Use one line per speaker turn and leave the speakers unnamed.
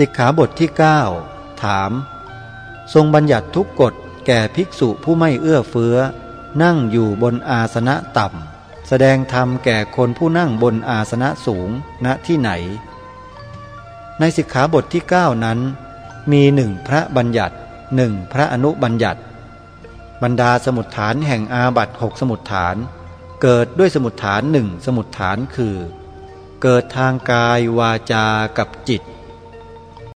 สิกขาบทที่ 9 ถาม ทรงบัญญัติทุกกฎแก่ภิกษุผู้ไม่เอื้อเฟื้อ นั่งอยู่บนอาสนะต่ำ แสดงธรรมแก่คนผู้นั่งบนอาสนะสูงณที่ไหน ในสิกขาบทที่ 9 นั้น มีหนึ่งพระบัญญัติหนึ่งพระอนุบัญญัติ บรรดาสมุดฐานแห่งอาบัตหกสมุดฐาน เกิดด้วยสมุดฐานหนึ่งสมุดฐานคือ เกิดทางกายวาจากับจิต